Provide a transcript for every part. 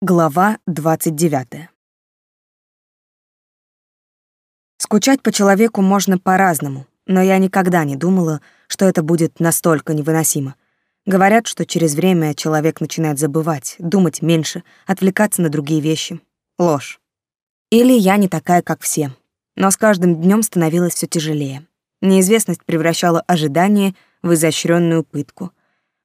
Глава 29. Скучать по человеку можно по-разному, но я никогда не думала, что это будет настолько невыносимо. Говорят, что через время человек начинает забывать, думать меньше, отвлекаться на другие вещи. Ложь. Или я не такая, как все. Но с каждым днем становилось все тяжелее. Неизвестность превращала ожидание в изощренную пытку —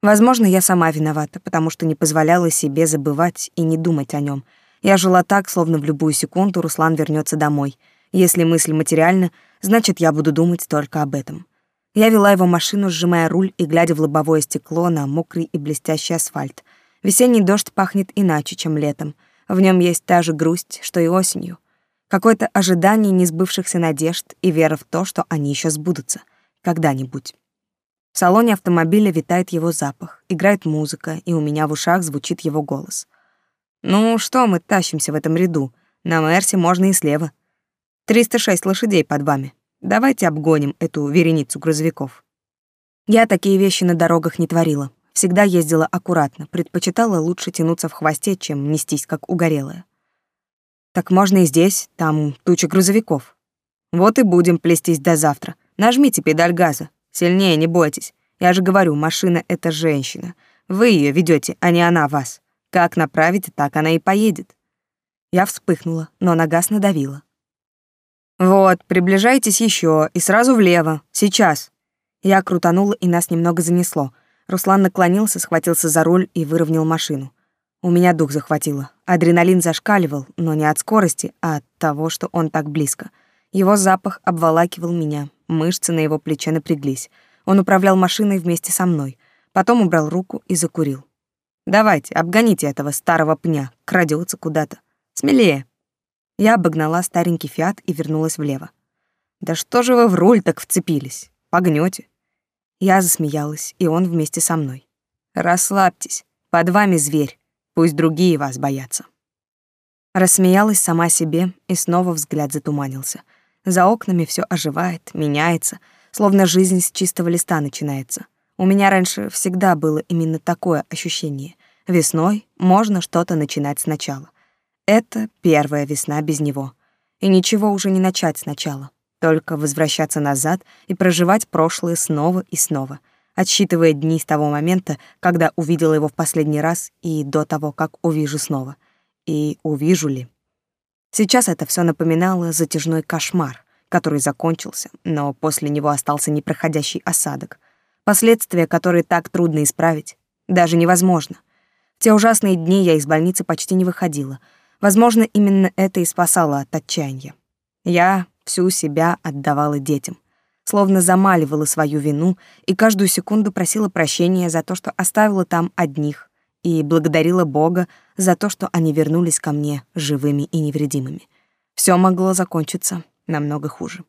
Возможно, я сама виновата, потому что не позволяла себе забывать и не думать о нем. Я жила так, словно в любую секунду Руслан вернется домой. Если мысль материальна, значит, я буду думать только об этом. Я вела его машину, сжимая руль и глядя в лобовое стекло на мокрый и блестящий асфальт. Весенний дождь пахнет иначе, чем летом. В нем есть та же грусть, что и осенью. Какое-то ожидание несбывшихся надежд и вера в то, что они еще сбудутся. Когда-нибудь. В салоне автомобиля витает его запах, играет музыка, и у меня в ушах звучит его голос. «Ну что мы тащимся в этом ряду? На Мерсе можно и слева. 306 лошадей под вами. Давайте обгоним эту вереницу грузовиков». Я такие вещи на дорогах не творила. Всегда ездила аккуратно, предпочитала лучше тянуться в хвосте, чем нестись как угорелая. Так можно и здесь, там туча грузовиков. Вот и будем плестись до завтра. Нажмите педаль газа, Сильнее, не бойтесь. Я же говорю, машина — это женщина. Вы ее ведете, а не она вас. Как направите, так она и поедет. Я вспыхнула, но на газ надавила. Вот, приближайтесь еще и сразу влево. Сейчас. Я крутанула, и нас немного занесло. Руслан наклонился, схватился за руль и выровнял машину. У меня дух захватило. Адреналин зашкаливал, но не от скорости, а от того, что он так близко. Его запах обволакивал меня, Мышцы на его плече напряглись. Он управлял машиной вместе со мной. Потом убрал руку и закурил. «Давайте, обгоните этого старого пня, крадется куда-то. Смелее». Я обогнала старенький фиат и вернулась влево. «Да что же вы в руль так вцепились? Погнете?» Я засмеялась, и он вместе со мной. «Расслабьтесь, под вами зверь, пусть другие вас боятся». Рассмеялась сама себе, и снова взгляд затуманился — за окнами все оживает, меняется, словно жизнь с чистого листа начинается. У меня раньше всегда было именно такое ощущение. Весной можно что-то начинать сначала. Это первая весна без него. И ничего уже не начать сначала, только возвращаться назад и проживать прошлое снова и снова, отсчитывая дни с того момента, когда увидела его в последний раз и до того, как увижу снова. И увижу ли? Сейчас это все напоминало затяжной кошмар, который закончился, но после него остался непроходящий осадок. Последствия, которые так трудно исправить, даже невозможно. В те ужасные дни я из больницы почти не выходила. Возможно, именно это и спасало от отчаяния. Я всю себя отдавала детям, словно замаливала свою вину и каждую секунду просила прощения за то, что оставила там одних, и благодарила Бога за то, что они вернулись ко мне живыми и невредимыми. Все могло закончиться намного хуже.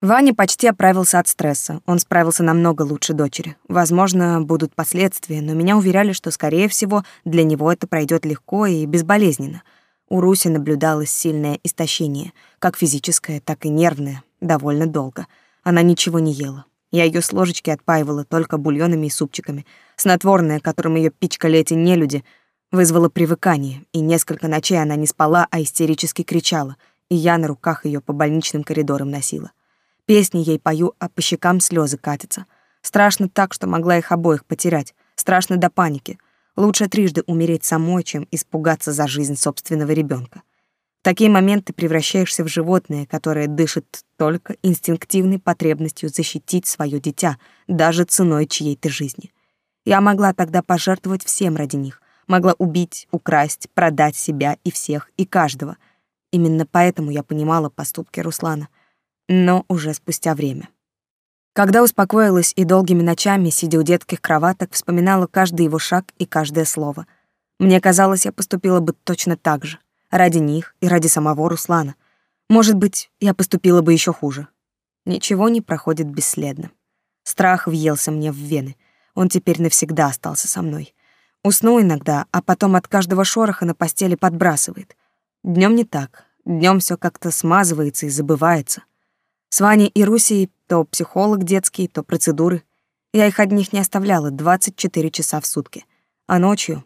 Ваня почти оправился от стресса. Он справился намного лучше дочери. Возможно, будут последствия, но меня уверяли, что, скорее всего, для него это пройдет легко и безболезненно. У Руси наблюдалось сильное истощение, как физическое, так и нервное, довольно долго. Она ничего не ела. Я ее с ложечки отпаивала только бульонами и супчиками. Снотворное, которым ее пичкали эти нелюди, вызвало привыкание, и несколько ночей она не спала, а истерически кричала, и я на руках ее по больничным коридорам носила. Песни ей пою, а по щекам слезы катятся. Страшно так, что могла их обоих потерять. Страшно до паники. Лучше трижды умереть самой, чем испугаться за жизнь собственного ребенка. В такие моменты превращаешься в животное, которое дышит только инстинктивной потребностью защитить свое дитя, даже ценой чьей-то жизни. Я могла тогда пожертвовать всем ради них, могла убить, украсть, продать себя и всех, и каждого. Именно поэтому я понимала поступки Руслана, но уже спустя время. Когда успокоилась и долгими ночами, сидя у детских кроваток, вспоминала каждый его шаг и каждое слово. Мне казалось, я поступила бы точно так же ради них и ради самого Руслана. Может быть, я поступила бы еще хуже. Ничего не проходит бесследно. Страх въелся мне в вены. Он теперь навсегда остался со мной. Усну иногда, а потом от каждого шороха на постели подбрасывает. Днем не так. Днем все как-то смазывается и забывается. С Ваней и Русей то психолог детский, то процедуры. Я их одних не оставляла 24 часа в сутки. А ночью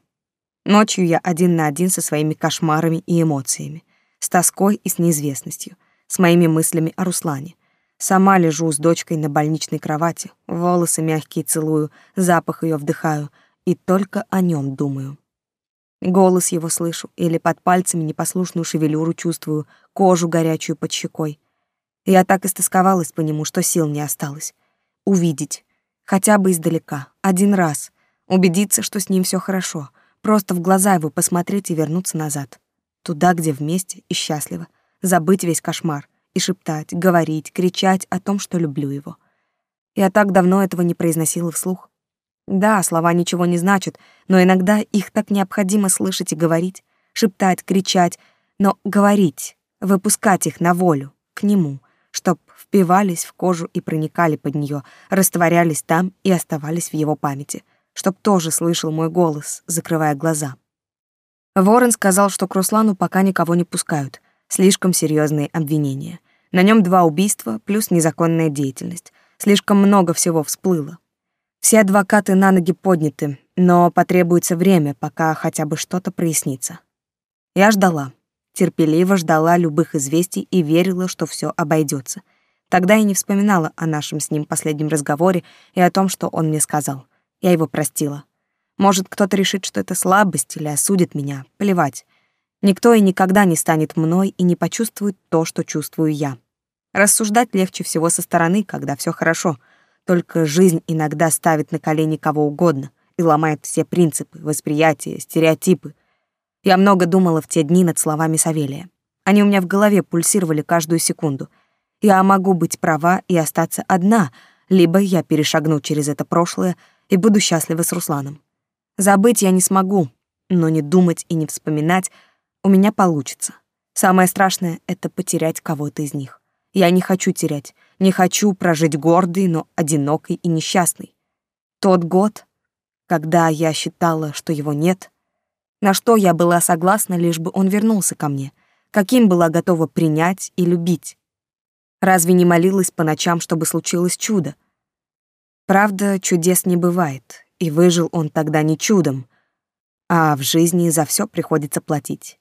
Ночью я один на один со своими кошмарами и эмоциями, с тоской и с неизвестностью, с моими мыслями о Руслане. Сама лежу с дочкой на больничной кровати, волосы мягкие целую, запах ее вдыхаю и только о нем думаю. Голос его слышу или под пальцами непослушную шевелюру чувствую, кожу горячую под щекой. Я так истосковалась по нему, что сил не осталось. Увидеть, хотя бы издалека, один раз, убедиться, что с ним все хорошо — Просто в глаза его посмотреть и вернуться назад. Туда, где вместе и счастливо. Забыть весь кошмар и шептать, говорить, кричать о том, что люблю его. Я так давно этого не произносила вслух. Да, слова ничего не значат, но иногда их так необходимо слышать и говорить, шептать, кричать, но говорить, выпускать их на волю, к нему, чтоб впивались в кожу и проникали под нее, растворялись там и оставались в его памяти — чтоб тоже слышал мой голос, закрывая глаза. Ворон сказал, что к Руслану пока никого не пускают. Слишком серьезные обвинения. На нем два убийства плюс незаконная деятельность. Слишком много всего всплыло. Все адвокаты на ноги подняты, но потребуется время, пока хотя бы что-то прояснится. Я ждала, терпеливо ждала любых известий и верила, что все обойдется. Тогда я не вспоминала о нашем с ним последнем разговоре и о том, что он мне сказал. Я его простила. Может, кто-то решит, что это слабость или осудит меня. Плевать. Никто и никогда не станет мной и не почувствует то, что чувствую я. Рассуждать легче всего со стороны, когда все хорошо. Только жизнь иногда ставит на колени кого угодно и ломает все принципы, восприятия, стереотипы. Я много думала в те дни над словами Савелия. Они у меня в голове пульсировали каждую секунду. Я могу быть права и остаться одна, либо я перешагну через это прошлое и буду счастлива с Русланом. Забыть я не смогу, но не думать и не вспоминать у меня получится. Самое страшное — это потерять кого-то из них. Я не хочу терять, не хочу прожить гордый, но одинокой и несчастный. Тот год, когда я считала, что его нет, на что я была согласна, лишь бы он вернулся ко мне, каким была готова принять и любить. Разве не молилась по ночам, чтобы случилось чудо, Правда, чудес не бывает, и выжил он тогда не чудом, а в жизни за все приходится платить.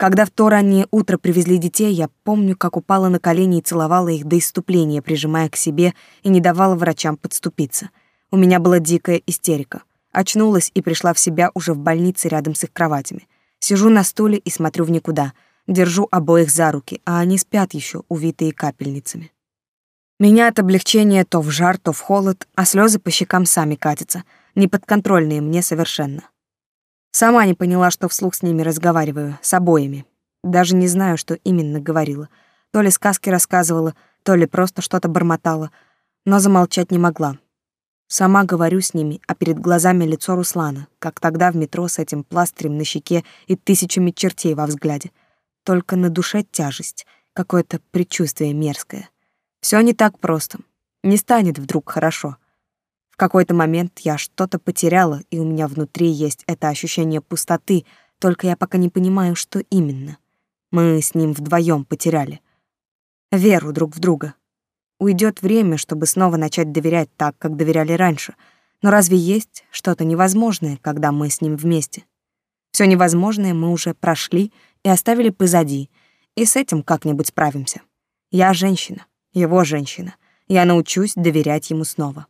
Когда в то раннее утро привезли детей, я помню, как упала на колени и целовала их до иступления, прижимая к себе и не давала врачам подступиться. У меня была дикая истерика. Очнулась и пришла в себя уже в больнице рядом с их кроватями. Сижу на стуле и смотрю в никуда. Держу обоих за руки, а они спят еще, увитые капельницами. Меня от облегчения то в жар, то в холод, а слезы по щекам сами катятся, неподконтрольные мне совершенно. Сама не поняла, что вслух с ними разговариваю, с обоими. Даже не знаю, что именно говорила. То ли сказки рассказывала, то ли просто что-то бормотала, но замолчать не могла. Сама говорю с ними, а перед глазами лицо Руслана, как тогда в метро с этим пластырем на щеке и тысячами чертей во взгляде. Только на душе тяжесть, какое-то предчувствие мерзкое — все не так просто. Не станет вдруг хорошо. Какой-то момент я что-то потеряла, и у меня внутри есть это ощущение пустоты, только я пока не понимаю, что именно. Мы с ним вдвоем потеряли. Веру друг в друга. Уйдет время, чтобы снова начать доверять так, как доверяли раньше. Но разве есть что-то невозможное, когда мы с ним вместе? Все невозможное мы уже прошли и оставили позади, и с этим как-нибудь справимся. Я женщина его женщина. Я научусь доверять ему снова.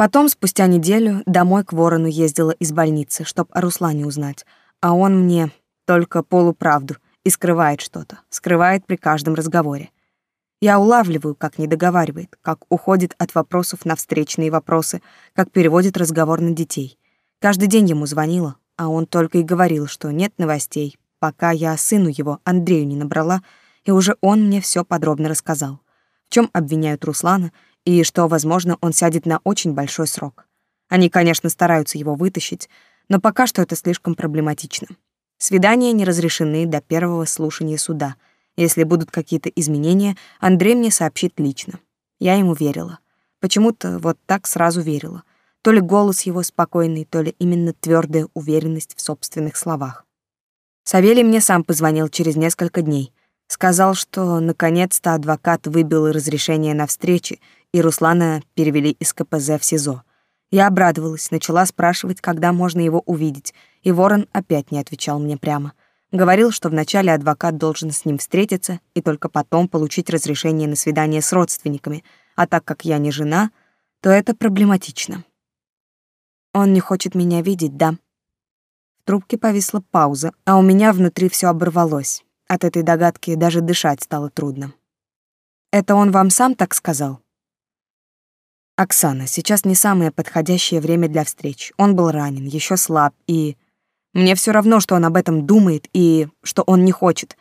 Потом, спустя неделю, домой к Ворону ездила из больницы, чтоб о Руслане узнать, а он мне только полуправду и скрывает что-то, скрывает при каждом разговоре. Я улавливаю, как не договаривает, как уходит от вопросов на встречные вопросы, как переводит разговор на детей. Каждый день ему звонила, а он только и говорил, что нет новостей, пока я сыну его, Андрею, не набрала, и уже он мне все подробно рассказал в чем обвиняют Руслана, и что, возможно, он сядет на очень большой срок. Они, конечно, стараются его вытащить, но пока что это слишком проблематично. Свидания не разрешены до первого слушания суда. Если будут какие-то изменения, Андрей мне сообщит лично. Я ему верила. Почему-то вот так сразу верила. То ли голос его спокойный, то ли именно твердая уверенность в собственных словах. Савелий мне сам позвонил через несколько дней. Сказал, что наконец-то адвокат выбил разрешение на встречи, и Руслана перевели из КПЗ в СИЗО. Я обрадовалась, начала спрашивать, когда можно его увидеть, и Ворон опять не отвечал мне прямо. Говорил, что вначале адвокат должен с ним встретиться и только потом получить разрешение на свидание с родственниками, а так как я не жена, то это проблематично. Он не хочет меня видеть, да? В трубке повисла пауза, а у меня внутри все оборвалось. От этой догадки даже дышать стало трудно. Это он вам сам так сказал? Оксана, сейчас не самое подходящее время для встреч. Он был ранен, еще слаб, и... Мне все равно, что он об этом думает и что он не хочет.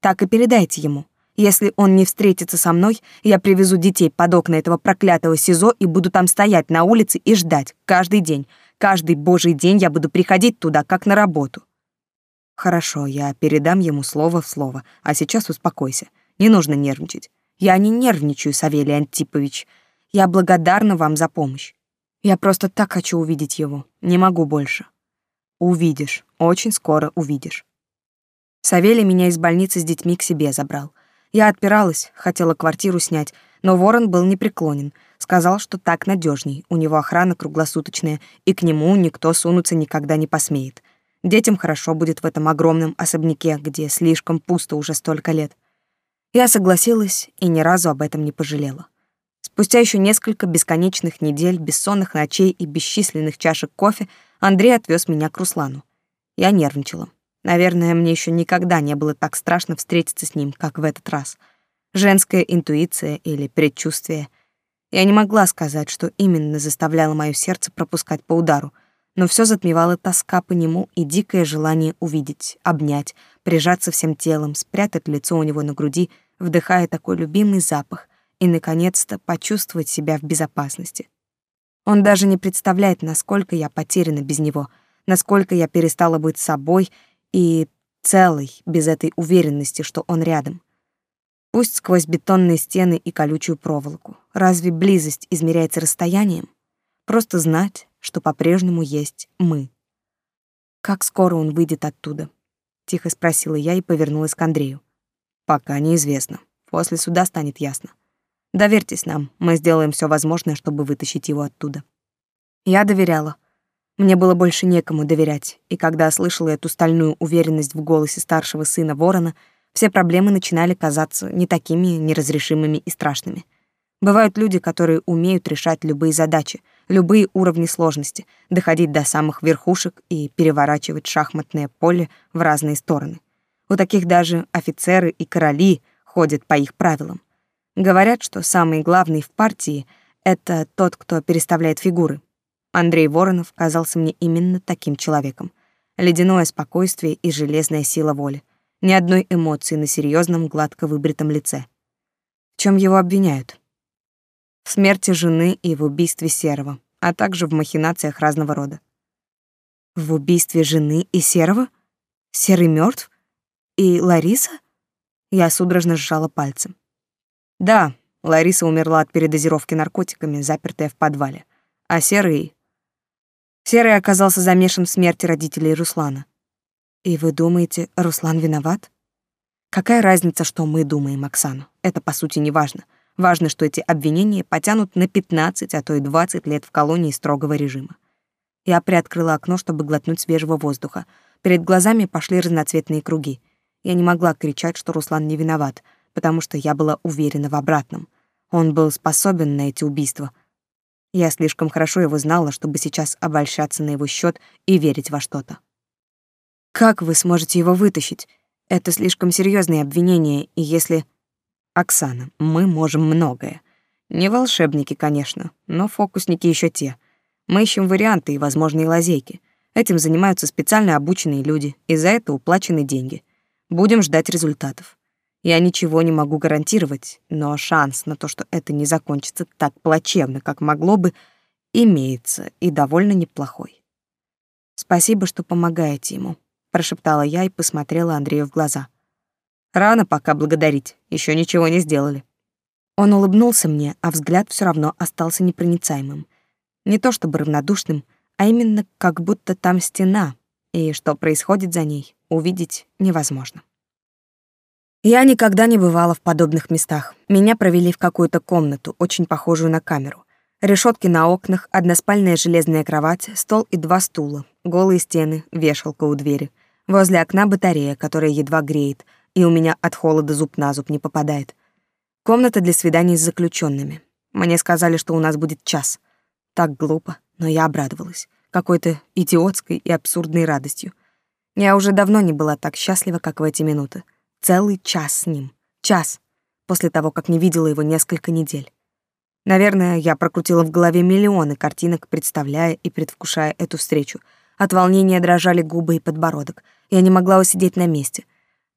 Так и передайте ему. Если он не встретится со мной, я привезу детей под окна этого проклятого СИЗО и буду там стоять на улице и ждать каждый день. Каждый божий день я буду приходить туда, как на работу. Хорошо, я передам ему слово в слово, а сейчас успокойся. Не нужно нервничать. Я не нервничаю, Савелий Антипович. Я благодарна вам за помощь. Я просто так хочу увидеть его. Не могу больше. Увидишь, очень скоро увидишь. Савелий меня из больницы с детьми к себе забрал. Я отпиралась, хотела квартиру снять, но Ворон был непреклонен. Сказал, что так надежней, у него охрана круглосуточная, и к нему никто сунуться никогда не посмеет. Детям хорошо будет в этом огромном особняке, где слишком пусто уже столько лет. Я согласилась и ни разу об этом не пожалела. Спустя еще несколько бесконечных недель, бессонных ночей и бесчисленных чашек кофе Андрей отвез меня к Руслану. Я нервничала. Наверное, мне еще никогда не было так страшно встретиться с ним, как в этот раз. Женская интуиция или предчувствие. Я не могла сказать, что именно заставляло мое сердце пропускать по удару, но все затмевало тоска по нему и дикое желание увидеть, обнять, прижаться всем телом, спрятать лицо у него на груди, вдыхая такой любимый запах и, наконец-то, почувствовать себя в безопасности. Он даже не представляет, насколько я потеряна без него, насколько я перестала быть собой и целой без этой уверенности, что он рядом. Пусть сквозь бетонные стены и колючую проволоку. Разве близость измеряется расстоянием? Просто знать, что по-прежнему есть мы. Как скоро он выйдет оттуда? Тихо спросила я и повернулась к Андрею. Пока неизвестно. После суда станет ясно. Доверьтесь нам, мы сделаем все возможное, чтобы вытащить его оттуда. Я доверяла. Мне было больше некому доверять, и когда слышала эту стальную уверенность в голосе старшего сына Ворона, все проблемы начинали казаться не такими неразрешимыми и страшными. Бывают люди, которые умеют решать любые задачи, любые уровни сложности, доходить до самых верхушек и переворачивать шахматное поле в разные стороны. У таких даже офицеры и короли ходят по их правилам. Говорят, что самый главный в партии — это тот, кто переставляет фигуры. Андрей Воронов казался мне именно таким человеком. Ледяное спокойствие и железная сила воли. Ни одной эмоции на серьезном, гладко выбритом лице. В чем его обвиняют? в смерти жены и в убийстве Серого, а также в махинациях разного рода. В убийстве жены и Серого? Серый мертв? И Лариса? Я судорожно сжала пальцы. Да, Лариса умерла от передозировки наркотиками, запертая в подвале. А Серый... Серый оказался замешан в смерти родителей Руслана. И вы думаете, Руслан виноват? Какая разница, что мы думаем, Оксана? Это, по сути, не важно. Важно, что эти обвинения потянут на 15, а то и 20 лет в колонии строгого режима. Я приоткрыла окно, чтобы глотнуть свежего воздуха. Перед глазами пошли разноцветные круги. Я не могла кричать, что Руслан не виноват, потому что я была уверена в обратном. Он был способен на эти убийства. Я слишком хорошо его знала, чтобы сейчас обольщаться на его счет и верить во что-то. Как вы сможете его вытащить? Это слишком серьезные обвинения, и если Оксана, мы можем многое. Не волшебники, конечно, но фокусники еще те. Мы ищем варианты и возможные лазейки. Этим занимаются специально обученные люди, и за это уплачены деньги. Будем ждать результатов. Я ничего не могу гарантировать, но шанс на то, что это не закончится так плачевно, как могло бы, имеется и довольно неплохой. Спасибо, что помогаете ему, прошептала я и посмотрела Андрею в глаза. Рано пока благодарить, еще ничего не сделали. Он улыбнулся мне, а взгляд все равно остался непроницаемым. Не то чтобы равнодушным, а именно как будто там стена, и что происходит за ней, увидеть невозможно. Я никогда не бывала в подобных местах. Меня провели в какую-то комнату, очень похожую на камеру. Решетки на окнах, односпальная железная кровать, стол и два стула, голые стены, вешалка у двери. Возле окна батарея, которая едва греет, и у меня от холода зуб на зуб не попадает. Комната для свиданий с заключенными. Мне сказали, что у нас будет час. Так глупо, но я обрадовалась. Какой-то идиотской и абсурдной радостью. Я уже давно не была так счастлива, как в эти минуты. Целый час с ним. Час. После того, как не видела его несколько недель. Наверное, я прокрутила в голове миллионы картинок, представляя и предвкушая эту встречу. От волнения дрожали губы и подбородок. Я не могла усидеть на месте.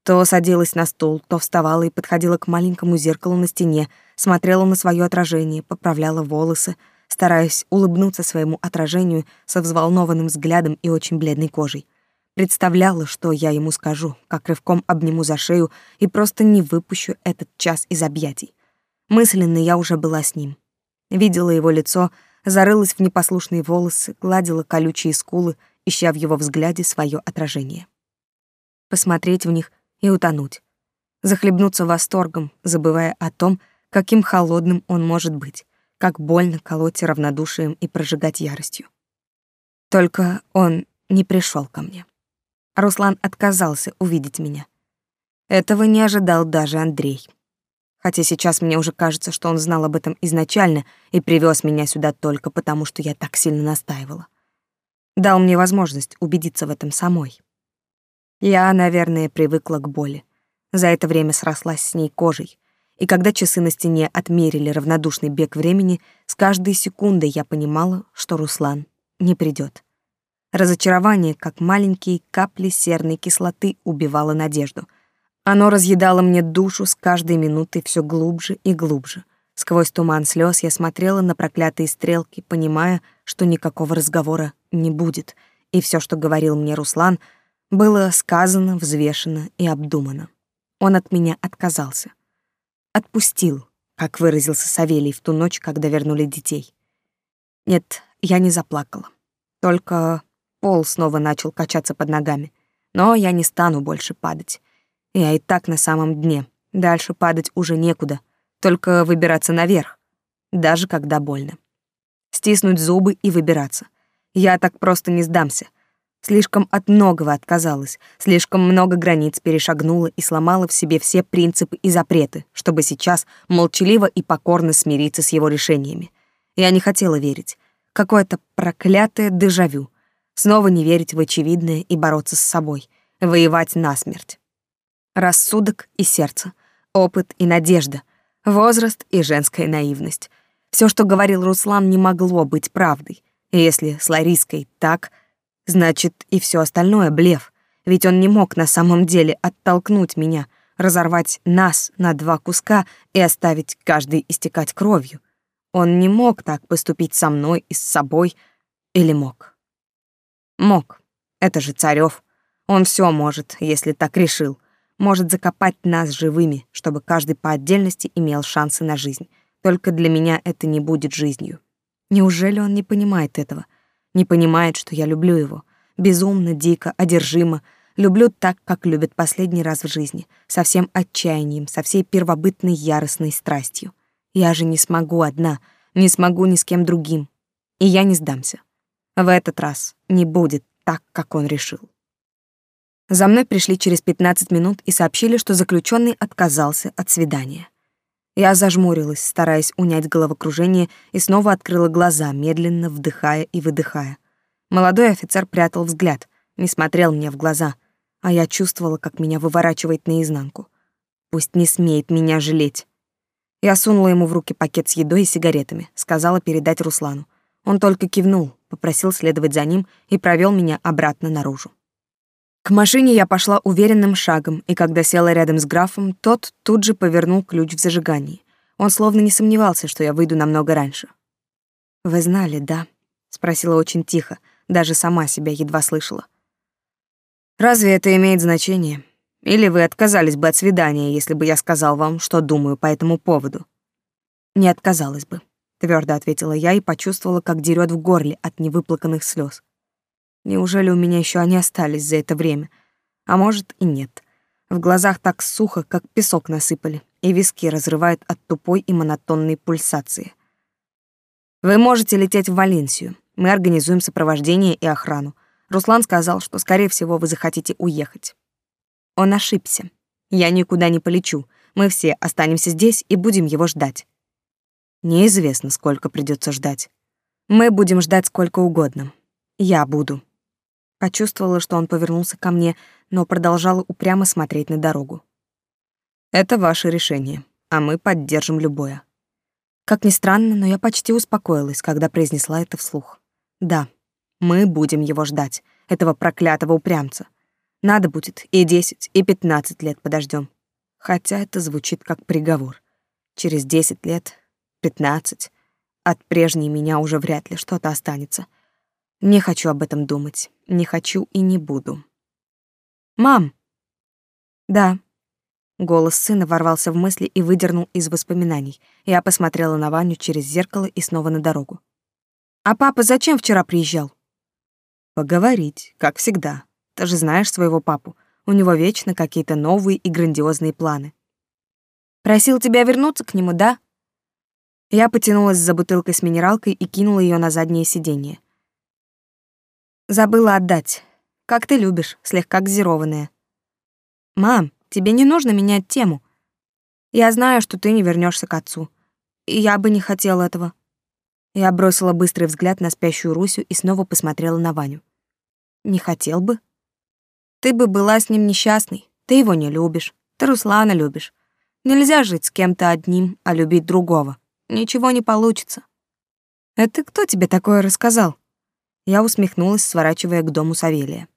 То садилась на стул, то вставала и подходила к маленькому зеркалу на стене, смотрела на свое отражение, поправляла волосы, стараясь улыбнуться своему отражению со взволнованным взглядом и очень бледной кожей. Представляла, что я ему скажу, как рывком обниму за шею и просто не выпущу этот час из объятий. Мысленно я уже была с ним. Видела его лицо, зарылась в непослушные волосы, гладила колючие скулы, ища в его взгляде свое отражение. Посмотреть в них и утонуть. Захлебнуться восторгом, забывая о том, каким холодным он может быть, как больно колоть равнодушием и прожигать яростью. Только он не пришел ко мне. Руслан отказался увидеть меня. Этого не ожидал даже Андрей хотя сейчас мне уже кажется, что он знал об этом изначально и привез меня сюда только потому, что я так сильно настаивала. Дал мне возможность убедиться в этом самой. Я, наверное, привыкла к боли. За это время срослась с ней кожей. И когда часы на стене отмерили равнодушный бег времени, с каждой секундой я понимала, что Руслан не придет. Разочарование, как маленькие капли серной кислоты, убивало надежду — оно разъедало мне душу с каждой минутой все глубже и глубже. Сквозь туман слез я смотрела на проклятые стрелки, понимая, что никакого разговора не будет, и все, что говорил мне Руслан, было сказано, взвешено и обдумано. Он от меня отказался. Отпустил, как выразился Савелий в ту ночь, когда вернули детей. Нет, я не заплакала. Только пол снова начал качаться под ногами. Но я не стану больше падать. Я и так на самом дне. Дальше падать уже некуда, только выбираться наверх, даже когда больно. Стиснуть зубы и выбираться. Я так просто не сдамся. Слишком от многого отказалась, слишком много границ перешагнула и сломала в себе все принципы и запреты, чтобы сейчас молчаливо и покорно смириться с его решениями. Я не хотела верить. Какое-то проклятое дежавю. Снова не верить в очевидное и бороться с собой. Воевать насмерть рассудок и сердце, опыт и надежда, возраст и женская наивность. Все, что говорил Руслан, не могло быть правдой. Если с Лариской так, значит и все остальное блеф. Ведь он не мог на самом деле оттолкнуть меня, разорвать нас на два куска и оставить каждый истекать кровью. Он не мог так поступить со мной и с собой. Или мог? Мог. Это же Царёв. Он все может, если так решил может закопать нас живыми, чтобы каждый по отдельности имел шансы на жизнь. Только для меня это не будет жизнью. Неужели он не понимает этого? Не понимает, что я люблю его. Безумно, дико, одержимо. Люблю так, как любят последний раз в жизни. Со всем отчаянием, со всей первобытной яростной страстью. Я же не смогу одна, не смогу ни с кем другим. И я не сдамся. В этот раз не будет так, как он решил. За мной пришли через 15 минут и сообщили, что заключенный отказался от свидания. Я зажмурилась, стараясь унять головокружение, и снова открыла глаза, медленно вдыхая и выдыхая. Молодой офицер прятал взгляд, не смотрел мне в глаза, а я чувствовала, как меня выворачивает наизнанку. Пусть не смеет меня жалеть. Я сунула ему в руки пакет с едой и сигаретами, сказала передать Руслану. Он только кивнул, попросил следовать за ним и провел меня обратно наружу. К машине я пошла уверенным шагом, и когда села рядом с графом, тот тут же повернул ключ в зажигании. Он словно не сомневался, что я выйду намного раньше. «Вы знали, да?» — спросила очень тихо, даже сама себя едва слышала. «Разве это имеет значение? Или вы отказались бы от свидания, если бы я сказал вам, что думаю по этому поводу?» «Не отказалась бы», — твердо ответила я и почувствовала, как дерет в горле от невыплаканных слез. Неужели у меня еще они остались за это время? А может и нет. В глазах так сухо, как песок насыпали, и виски разрывают от тупой и монотонной пульсации. Вы можете лететь в Валенсию. Мы организуем сопровождение и охрану. Руслан сказал, что, скорее всего, вы захотите уехать. Он ошибся. Я никуда не полечу. Мы все останемся здесь и будем его ждать. Неизвестно, сколько придется ждать. Мы будем ждать сколько угодно. Я буду. Почувствовала, что он повернулся ко мне, но продолжала упрямо смотреть на дорогу. Это ваше решение, а мы поддержим любое. Как ни странно, но я почти успокоилась, когда произнесла это вслух. Да, мы будем его ждать, этого проклятого упрямца. Надо будет и десять, и пятнадцать лет подождем. Хотя это звучит как приговор. Через десять лет, пятнадцать, от прежней меня уже вряд ли что-то останется. Не хочу об этом думать, не хочу и не буду. «Мам!» «Да», Голос сына ворвался в мысли и выдернул из воспоминаний. Я посмотрела на Ваню через зеркало и снова на дорогу. «А папа зачем вчера приезжал?» «Поговорить, как всегда. Ты же знаешь своего папу. У него вечно какие-то новые и грандиозные планы». «Просил тебя вернуться к нему, да?» Я потянулась за бутылкой с минералкой и кинула ее на заднее сиденье. «Забыла отдать. Как ты любишь, слегка газированная». «Мам, Тебе не нужно менять тему. Я знаю, что ты не вернешься к отцу. И я бы не хотела этого. Я бросила быстрый взгляд на спящую Русю и снова посмотрела на Ваню. Не хотел бы? Ты бы была с ним несчастной. Ты его не любишь. Ты Руслана любишь. Нельзя жить с кем-то одним, а любить другого. Ничего не получится. Это кто тебе такое рассказал? Я усмехнулась, сворачивая к дому Савелия.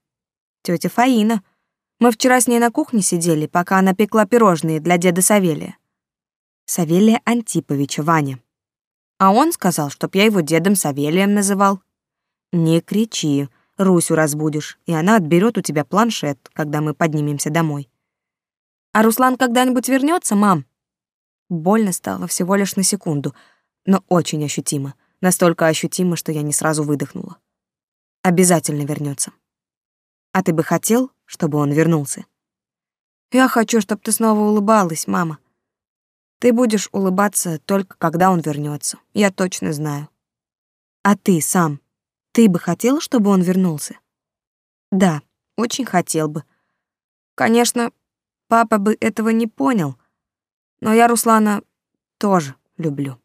Тетя Фаина — мы вчера с ней на кухне сидели, пока она пекла пирожные для деда Савелия. Савелия Антиповича, Ваня. А он сказал, чтоб я его дедом Савелием называл. Не кричи, Русю разбудишь, и она отберет у тебя планшет, когда мы поднимемся домой. А Руслан когда-нибудь вернется, мам? Больно стало всего лишь на секунду, но очень ощутимо. Настолько ощутимо, что я не сразу выдохнула. Обязательно вернется. А ты бы хотел, чтобы он вернулся? Я хочу, чтобы ты снова улыбалась, мама. Ты будешь улыбаться только когда он вернется. Я точно знаю. А ты сам, ты бы хотел, чтобы он вернулся? Да, очень хотел бы. Конечно, папа бы этого не понял, но я Руслана тоже люблю.